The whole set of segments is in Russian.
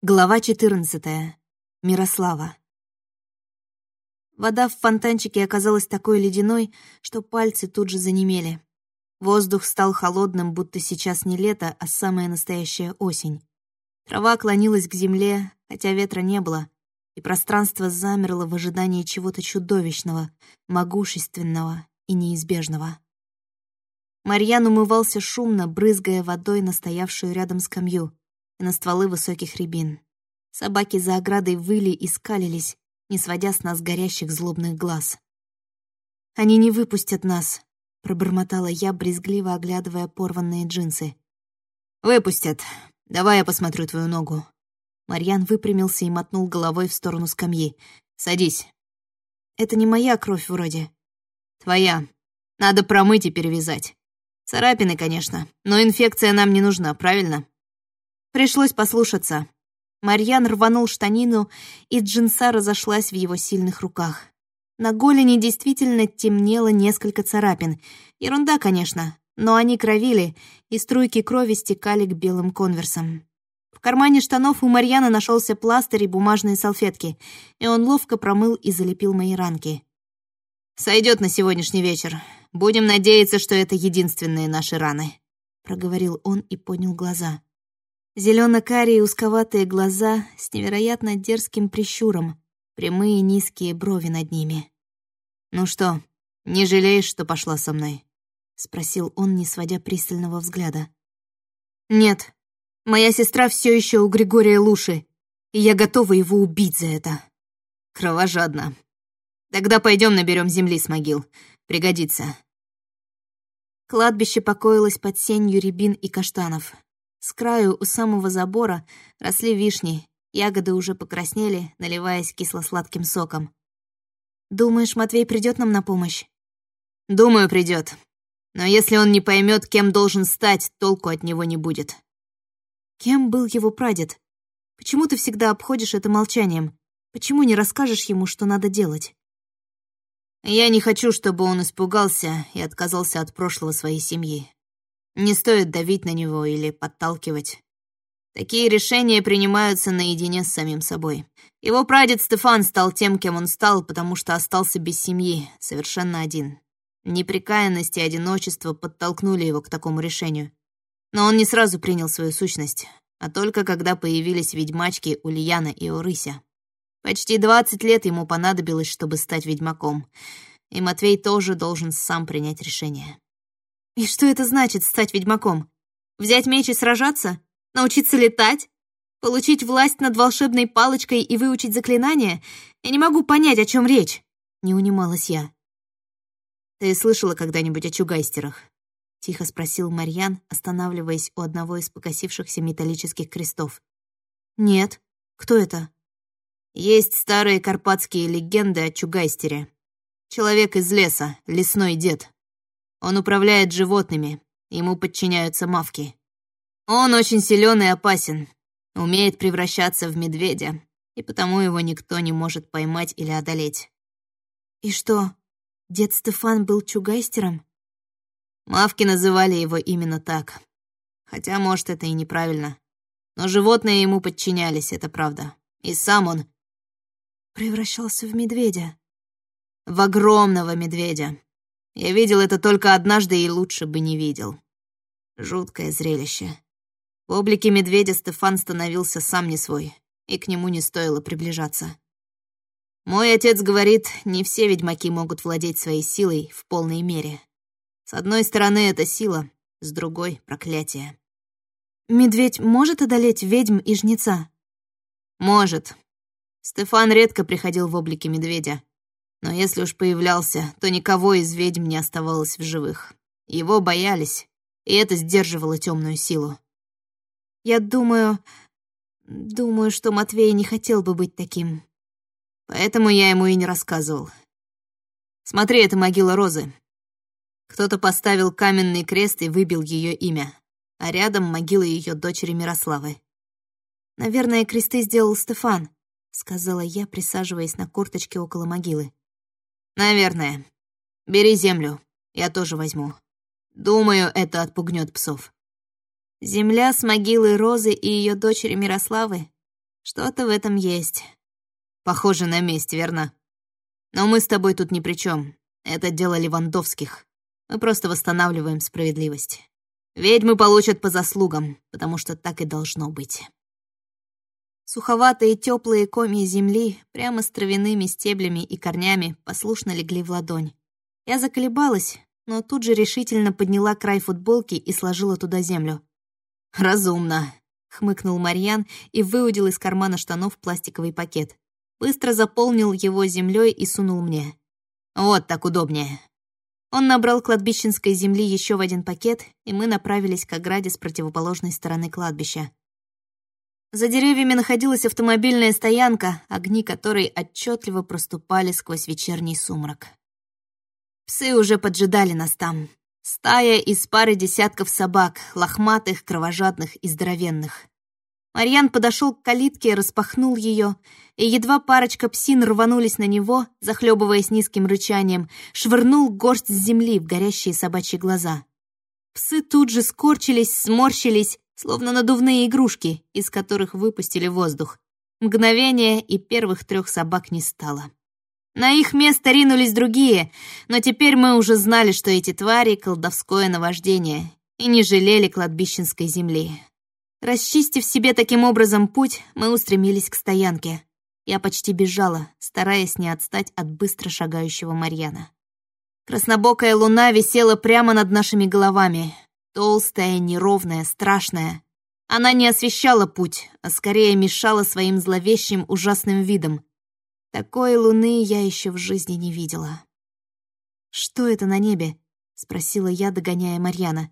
Глава 14. Мирослава. Вода в фонтанчике оказалась такой ледяной, что пальцы тут же занемели. Воздух стал холодным, будто сейчас не лето, а самая настоящая осень. Трава клонилась к земле, хотя ветра не было, и пространство замерло в ожидании чего-то чудовищного, могущественного и неизбежного. Марьян умывался шумно, брызгая водой на стоявшую рядом скамью — и на стволы высоких рябин. Собаки за оградой выли и скалились, не сводя с нас горящих злобных глаз. «Они не выпустят нас», — пробормотала я, брезгливо оглядывая порванные джинсы. «Выпустят. Давай я посмотрю твою ногу». Марьян выпрямился и мотнул головой в сторону скамьи. «Садись». «Это не моя кровь вроде». «Твоя. Надо промыть и перевязать. Царапины, конечно, но инфекция нам не нужна, правильно?» Пришлось послушаться. Марьян рванул штанину, и джинса разошлась в его сильных руках. На голени действительно темнело несколько царапин. Ерунда, конечно, но они кровили, и струйки крови стекали к белым конверсам. В кармане штанов у Марьяна нашелся пластырь и бумажные салфетки, и он ловко промыл и залепил мои ранки. Сойдет на сегодняшний вечер. Будем надеяться, что это единственные наши раны», — проговорил он и поднял глаза. Зелено-карие узковатые глаза с невероятно дерзким прищуром, прямые низкие брови над ними. «Ну что, не жалеешь, что пошла со мной?» — спросил он, не сводя пристального взгляда. «Нет, моя сестра все еще у Григория Луши, и я готова его убить за это». «Кровожадно. Тогда пойдем наберем земли с могил. Пригодится». Кладбище покоилось под сенью рябин и каштанов. С краю у самого забора росли вишни, ягоды уже покраснели, наливаясь кисло-сладким соком. «Думаешь, Матвей придет нам на помощь?» «Думаю, придет. Но если он не поймет, кем должен стать, толку от него не будет». «Кем был его прадед? Почему ты всегда обходишь это молчанием? Почему не расскажешь ему, что надо делать?» «Я не хочу, чтобы он испугался и отказался от прошлого своей семьи. Не стоит давить на него или подталкивать. Такие решения принимаются наедине с самим собой. Его прадед Стефан стал тем, кем он стал, потому что остался без семьи, совершенно один. Неприкаянность и одиночество подтолкнули его к такому решению. Но он не сразу принял свою сущность, а только когда появились ведьмачки Ульяна и Орыся. Почти двадцать лет ему понадобилось, чтобы стать ведьмаком, и Матвей тоже должен сам принять решение. И что это значит стать ведьмаком? Взять меч и сражаться? Научиться летать? Получить власть над волшебной палочкой и выучить заклинания? Я не могу понять, о чем речь. Не унималась я. Ты слышала когда-нибудь о чугайстерах? Тихо спросил Марьян, останавливаясь у одного из покосившихся металлических крестов. Нет. Кто это? Есть старые карпатские легенды о чугайстере. Человек из леса, лесной дед. Он управляет животными, ему подчиняются мавки. Он очень силен и опасен, умеет превращаться в медведя, и потому его никто не может поймать или одолеть. И что, дед Стефан был чугайстером? Мавки называли его именно так. Хотя, может, это и неправильно. Но животные ему подчинялись, это правда. И сам он... Превращался в медведя. В огромного медведя. Я видел это только однажды и лучше бы не видел. Жуткое зрелище. В облике медведя Стефан становился сам не свой, и к нему не стоило приближаться. Мой отец говорит, не все ведьмаки могут владеть своей силой в полной мере. С одной стороны, это сила, с другой — проклятие. Медведь может одолеть ведьм и жнеца? Может. Стефан редко приходил в облике медведя, но если уж появлялся, то никого из ведьм не оставалось в живых. Его боялись, и это сдерживало темную силу. Я думаю... Думаю, что Матвей не хотел бы быть таким. Поэтому я ему и не рассказывал. Смотри, это могила Розы. Кто-то поставил каменный крест и выбил ее имя, а рядом могила ее дочери Мирославы. «Наверное, кресты сделал Стефан», — сказала я, присаживаясь на корточке около могилы. «Наверное. Бери землю. Я тоже возьму. Думаю, это отпугнет псов». Земля с могилы Розы и ее дочери Мирославы? Что-то в этом есть. Похоже на месть, верно? Но мы с тобой тут ни при чем. Это дело Левандовских. Мы просто восстанавливаем справедливость. Ведьмы получат по заслугам, потому что так и должно быть. Суховатые теплые комья земли прямо с травяными стеблями и корнями послушно легли в ладонь. Я заколебалась, но тут же решительно подняла край футболки и сложила туда землю. «Разумно», — хмыкнул Марьян и выудил из кармана штанов пластиковый пакет. Быстро заполнил его землей и сунул мне. «Вот так удобнее». Он набрал кладбищенской земли еще в один пакет, и мы направились к ограде с противоположной стороны кладбища. За деревьями находилась автомобильная стоянка, огни которой отчетливо проступали сквозь вечерний сумрак. Псы уже поджидали нас там. Стая из пары десятков собак, лохматых, кровожадных и здоровенных. Марьян подошел к калитке, распахнул ее, и едва парочка псин рванулись на него, захлебываясь низким рычанием, швырнул горсть земли в горящие собачьи глаза. Псы тут же скорчились, сморщились, словно надувные игрушки, из которых выпустили воздух. Мгновение, и первых трех собак не стало. На их место ринулись другие, но теперь мы уже знали, что эти твари — колдовское наваждение, и не жалели кладбищенской земли. Расчистив себе таким образом путь, мы устремились к стоянке. Я почти бежала, стараясь не отстать от быстро шагающего Марьяна. Краснобокая луна висела прямо над нашими головами. Толстая, неровная, страшная. Она не освещала путь, а скорее мешала своим зловещим ужасным видом. Такой луны я еще в жизни не видела. «Что это на небе?» — спросила я, догоняя Марьяна.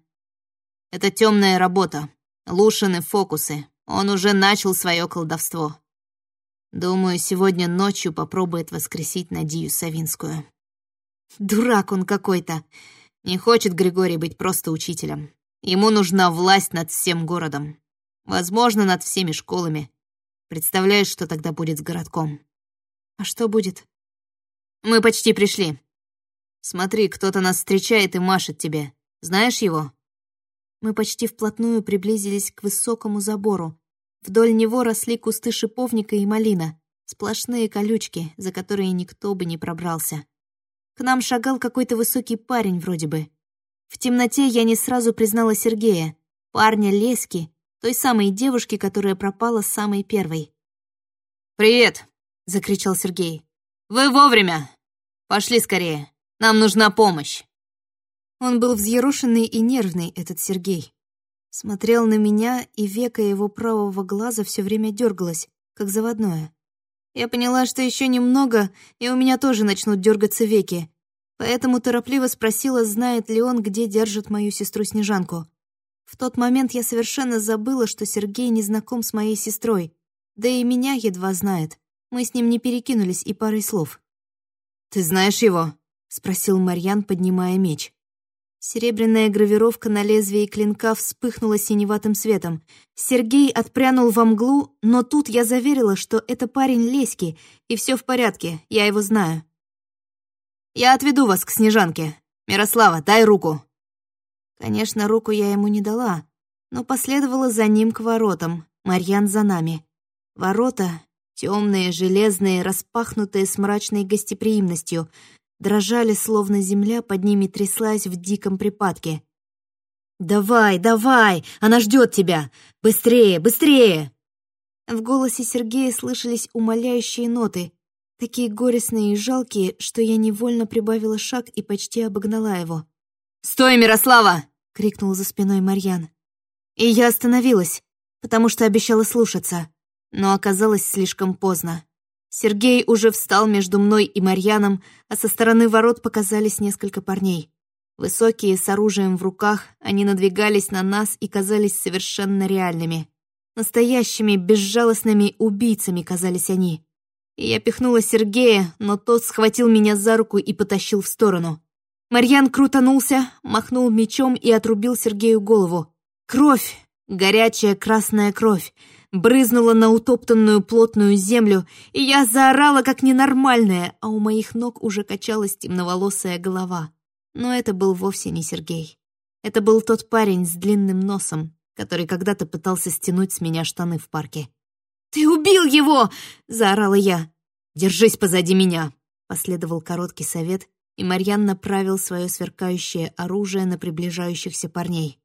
«Это темная работа. Лушины фокусы. Он уже начал свое колдовство. Думаю, сегодня ночью попробует воскресить Надию Савинскую». «Дурак он какой-то!» Не хочет Григорий быть просто учителем. Ему нужна власть над всем городом. Возможно, над всеми школами. Представляешь, что тогда будет с городком?» А что будет? Мы почти пришли. Смотри, кто-то нас встречает и машет тебе. Знаешь его? Мы почти вплотную приблизились к высокому забору. Вдоль него росли кусты шиповника и малина, сплошные колючки, за которые никто бы не пробрался. К нам шагал какой-то высокий парень вроде бы. В темноте я не сразу признала Сергея, парня Лески, той самой девушки, которая пропала самой первой. «Привет!» — закричал Сергей. «Вы вовремя! Пошли скорее! Нам нужна помощь!» Он был взъерошенный и нервный, этот Сергей. Смотрел на меня, и века его правого глаза все время дергалось, как заводное. Я поняла, что еще немного, и у меня тоже начнут дергаться веки, поэтому торопливо спросила, знает ли он, где держит мою сестру Снежанку. В тот момент я совершенно забыла, что Сергей не знаком с моей сестрой, да и меня едва знает. Мы с ним не перекинулись и парой слов. «Ты знаешь его?» — спросил Марьян, поднимая меч. Серебряная гравировка на лезвии клинка вспыхнула синеватым светом. Сергей отпрянул во мглу, но тут я заверила, что это парень Леськи, и все в порядке, я его знаю. «Я отведу вас к Снежанке. Мирослава, дай руку!» Конечно, руку я ему не дала, но последовала за ним к воротам, Марьян за нами. Ворота Темные, железные, распахнутые с мрачной гостеприимностью, дрожали, словно земля под ними тряслась в диком припадке. «Давай, давай! Она ждет тебя! Быстрее, быстрее!» В голосе Сергея слышались умоляющие ноты, такие горестные и жалкие, что я невольно прибавила шаг и почти обогнала его. «Стой, Мирослава!» — крикнул за спиной Марьян. И я остановилась, потому что обещала слушаться но оказалось слишком поздно. Сергей уже встал между мной и Марьяном, а со стороны ворот показались несколько парней. Высокие, с оружием в руках, они надвигались на нас и казались совершенно реальными. Настоящими, безжалостными убийцами казались они. Я пихнула Сергея, но тот схватил меня за руку и потащил в сторону. Марьян крутанулся, махнул мечом и отрубил Сергею голову. Кровь! Горячая красная кровь! Брызнула на утоптанную плотную землю, и я заорала как ненормальная, а у моих ног уже качалась темноволосая голова. Но это был вовсе не Сергей. Это был тот парень с длинным носом, который когда-то пытался стянуть с меня штаны в парке. «Ты убил его!» — заорала я. «Держись позади меня!» — последовал короткий совет, и Марьян направил свое сверкающее оружие на приближающихся парней.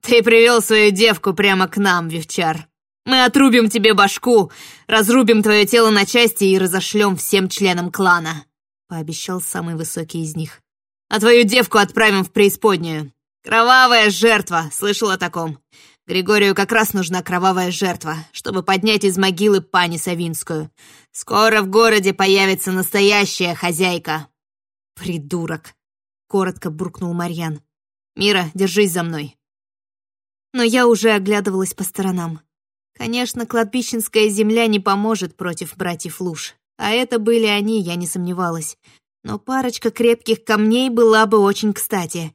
«Ты привел свою девку прямо к нам, Вивчар. Мы отрубим тебе башку, разрубим твое тело на части и разошлем всем членам клана», — пообещал самый высокий из них. «А твою девку отправим в преисподнюю. Кровавая жертва, слышал о таком. Григорию как раз нужна кровавая жертва, чтобы поднять из могилы пани Савинскую. Скоро в городе появится настоящая хозяйка». «Придурок!» — коротко буркнул Марьян. «Мира, держись за мной!» Но я уже оглядывалась по сторонам. Конечно, кладбищенская земля не поможет против братьев Луж. А это были они, я не сомневалась. Но парочка крепких камней была бы очень кстати.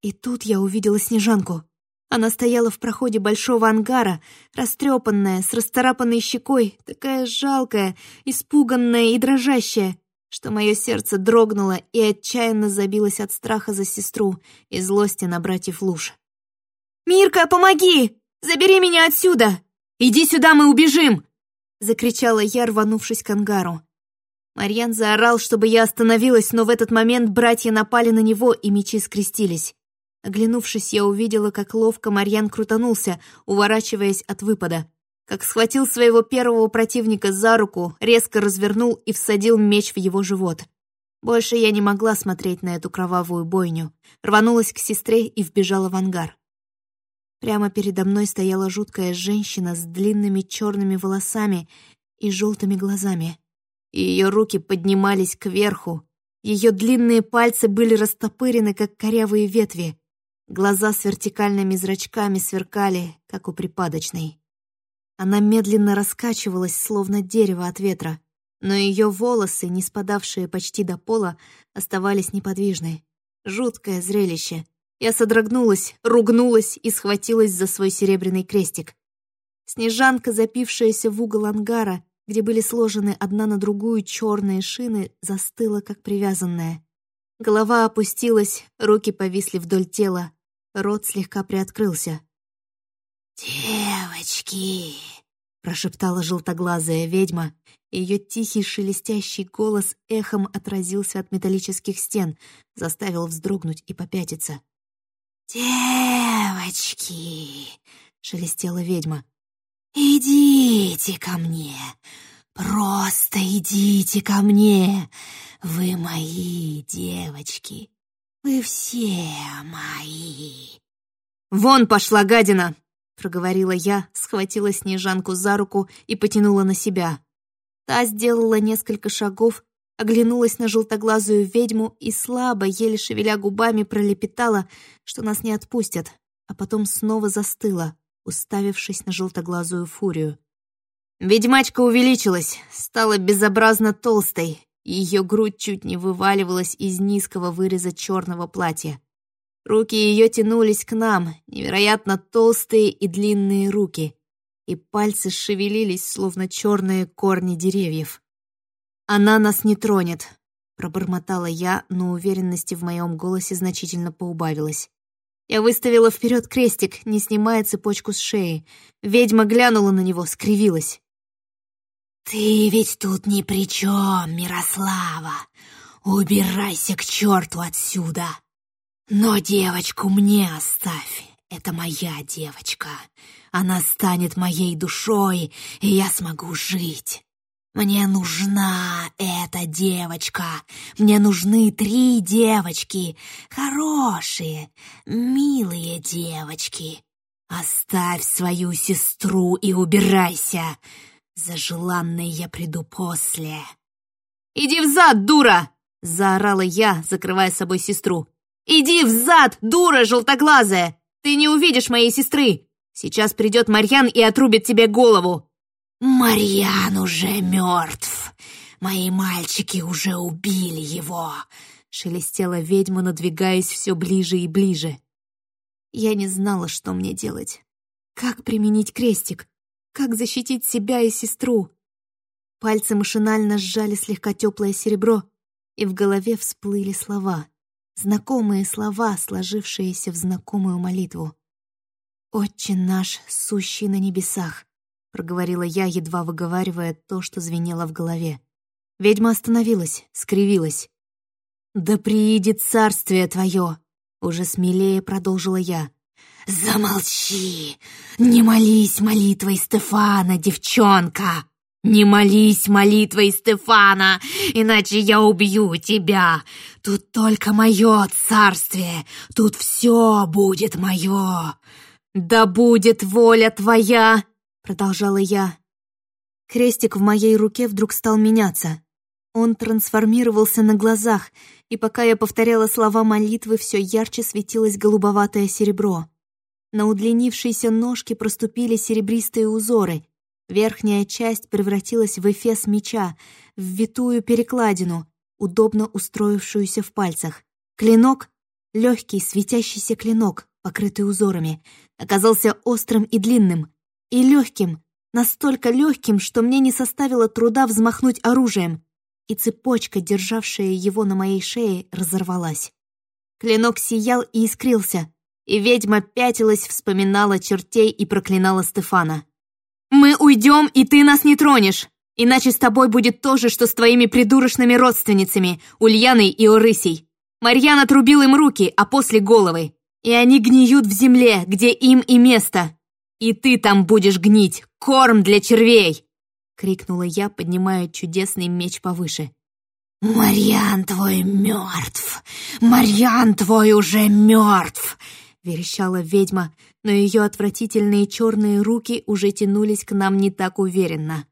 И тут я увидела Снежанку. Она стояла в проходе большого ангара, растрепанная, с расцарапанной щекой, такая жалкая, испуганная и дрожащая, что мое сердце дрогнуло и отчаянно забилось от страха за сестру и злости на братьев Луж. «Мирка, помоги! Забери меня отсюда! Иди сюда, мы убежим!» Закричала я, рванувшись к ангару. Марьян заорал, чтобы я остановилась, но в этот момент братья напали на него, и мечи скрестились. Оглянувшись, я увидела, как ловко Марьян крутанулся, уворачиваясь от выпада. Как схватил своего первого противника за руку, резко развернул и всадил меч в его живот. Больше я не могла смотреть на эту кровавую бойню. Рванулась к сестре и вбежала в ангар. Прямо передо мной стояла жуткая женщина с длинными черными волосами и желтыми глазами. Ее руки поднимались кверху. Ее длинные пальцы были растопырены, как корявые ветви. Глаза с вертикальными зрачками сверкали, как у припадочной. Она медленно раскачивалась, словно дерево от ветра, но ее волосы, не спадавшие почти до пола, оставались неподвижны. Жуткое зрелище. Я содрогнулась, ругнулась и схватилась за свой серебряный крестик. Снежанка, запившаяся в угол ангара, где были сложены одна на другую черные шины, застыла, как привязанная. Голова опустилась, руки повисли вдоль тела, Рот слегка приоткрылся. «Девочки!» — прошептала желтоглазая ведьма. Ее тихий шелестящий голос эхом отразился от металлических стен, заставил вздрогнуть и попятиться. «Девочки!» — шелестела ведьма. «Идите ко мне! Просто идите ко мне! Вы мои девочки! Вы все мои!» «Вон пошла гадина!» — проговорила я, схватила Снежанку за руку и потянула на себя. Та сделала несколько шагов, оглянулась на желтоглазую ведьму и слабо, еле шевеля губами, пролепетала, что нас не отпустят, а потом снова застыла, уставившись на желтоглазую фурию. Ведьмачка увеличилась, стала безобразно толстой, ее грудь чуть не вываливалась из низкого выреза черного платья. Руки ее тянулись к нам, невероятно толстые и длинные руки, и пальцы шевелились, словно черные корни деревьев. «Она нас не тронет», — пробормотала я, но уверенности в моем голосе значительно поубавилась. Я выставила вперед крестик, не снимая цепочку с шеи. Ведьма глянула на него, скривилась. «Ты ведь тут ни при чем, Мирослава! Убирайся к черту отсюда! Но девочку мне оставь, это моя девочка. Она станет моей душой, и я смогу жить. Мне нужна эта девочка. Мне нужны три девочки. Хорошие, милые девочки. Оставь свою сестру и убирайся. За желанной я приду после. «Иди взад, дура!» — заорала я, закрывая собой сестру. «Иди взад, дура желтоглазая! Ты не увидишь моей сестры! Сейчас придет Марьян и отрубит тебе голову!» «Марьян уже мертв! Мои мальчики уже убили его!» — шелестела ведьма, надвигаясь все ближе и ближе. Я не знала, что мне делать. Как применить крестик? Как защитить себя и сестру? Пальцы машинально сжали слегка теплое серебро, и в голове всплыли слова. Знакомые слова, сложившиеся в знакомую молитву. «Отче наш, сущий на небесах», — проговорила я, едва выговаривая то, что звенело в голове. Ведьма остановилась, скривилась. «Да приидет царствие твое!» Уже смелее продолжила я. «Замолчи! Не молись молитвой Стефана, девчонка! Не молись молитвой Стефана, иначе я убью тебя! Тут только мое царствие, тут все будет мое!» «Да будет воля твоя!» — продолжала я. Крестик в моей руке вдруг стал меняться. Он трансформировался на глазах, и пока я повторяла слова молитвы, все ярче светилось голубоватое серебро. На удлинившейся ножке проступили серебристые узоры. Верхняя часть превратилась в эфес меча, в витую перекладину, удобно устроившуюся в пальцах. Клинок — легкий светящийся клинок, покрытый узорами, оказался острым и длинным, и легким, настолько легким, что мне не составило труда взмахнуть оружием и цепочка, державшая его на моей шее, разорвалась. Клинок сиял и искрился, и ведьма пятилась, вспоминала чертей и проклинала Стефана. «Мы уйдем, и ты нас не тронешь, иначе с тобой будет то же, что с твоими придурочными родственницами, Ульяной и Орысей. Марьяна отрубил им руки, а после головы, и они гниют в земле, где им и место. И ты там будешь гнить, корм для червей!» — крикнула я, поднимая чудесный меч повыше. «Марьян твой мертв! Марьян твой уже мертв!» — верещала ведьма, но ее отвратительные черные руки уже тянулись к нам не так уверенно.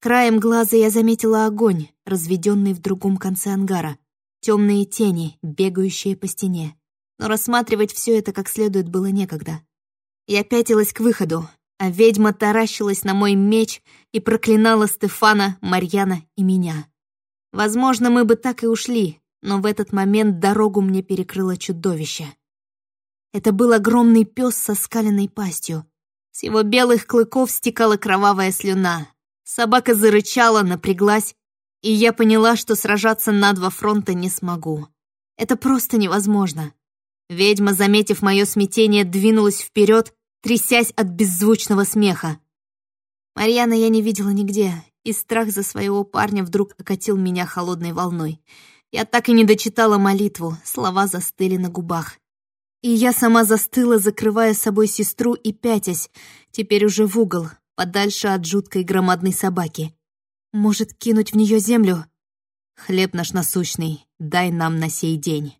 Краем глаза я заметила огонь, разведенный в другом конце ангара, темные тени, бегающие по стене. Но рассматривать все это как следует было некогда. Я пятилась к выходу, а ведьма таращилась на мой меч и проклинала Стефана, Марьяна и меня. Возможно, мы бы так и ушли, но в этот момент дорогу мне перекрыло чудовище. Это был огромный пес со скаленной пастью. С его белых клыков стекала кровавая слюна. Собака зарычала, напряглась, и я поняла, что сражаться на два фронта не смогу. Это просто невозможно. Ведьма, заметив мое смятение, двинулась вперед трясясь от беззвучного смеха. Марьяна я не видела нигде, и страх за своего парня вдруг окатил меня холодной волной. Я так и не дочитала молитву, слова застыли на губах. И я сама застыла, закрывая собой сестру и пятясь, теперь уже в угол, подальше от жуткой громадной собаки. Может, кинуть в нее землю? Хлеб наш насущный, дай нам на сей день.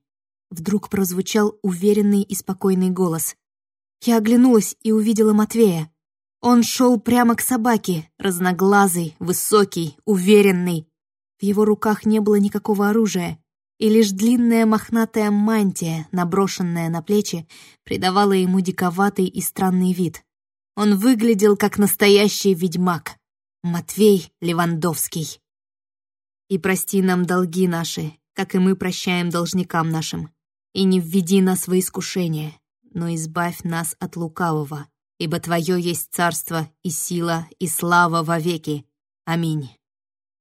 Вдруг прозвучал уверенный и спокойный голос. Я оглянулась и увидела Матвея. Он шел прямо к собаке, разноглазый, высокий, уверенный. В его руках не было никакого оружия, и лишь длинная мохнатая мантия, наброшенная на плечи, придавала ему диковатый и странный вид. Он выглядел как настоящий ведьмак. Матвей Левандовский. И прости нам долги наши, как и мы прощаем должникам нашим. И не введи нас во искушение, но избавь нас от лукавого, ибо Твое есть царство и сила и слава вовеки. Аминь».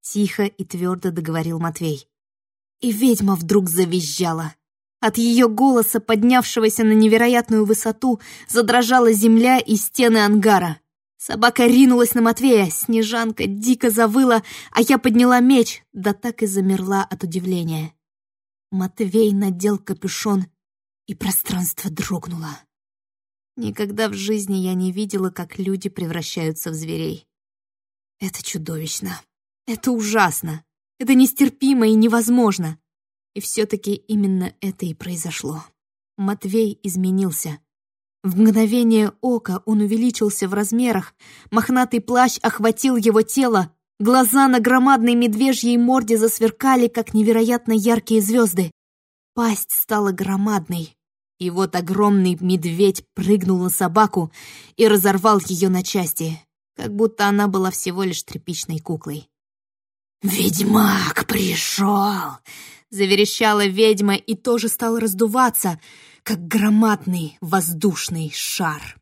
Тихо и твердо договорил Матвей. И ведьма вдруг завизжала. От ее голоса, поднявшегося на невероятную высоту, задрожала земля и стены ангара. Собака ринулась на Матвея, Снежанка дико завыла, а я подняла меч, да так и замерла от удивления. Матвей надел капюшон и пространство дрогнуло. Никогда в жизни я не видела, как люди превращаются в зверей. Это чудовищно. Это ужасно. Это нестерпимо и невозможно. И все-таки именно это и произошло. Матвей изменился. В мгновение ока он увеличился в размерах, мохнатый плащ охватил его тело, глаза на громадной медвежьей морде засверкали, как невероятно яркие звезды. Пасть стала громадной, и вот огромный медведь прыгнул на собаку и разорвал ее на части, как будто она была всего лишь тряпичной куклой. «Ведьмак пришел!» — заверещала ведьма и тоже стала раздуваться, как громадный воздушный шар.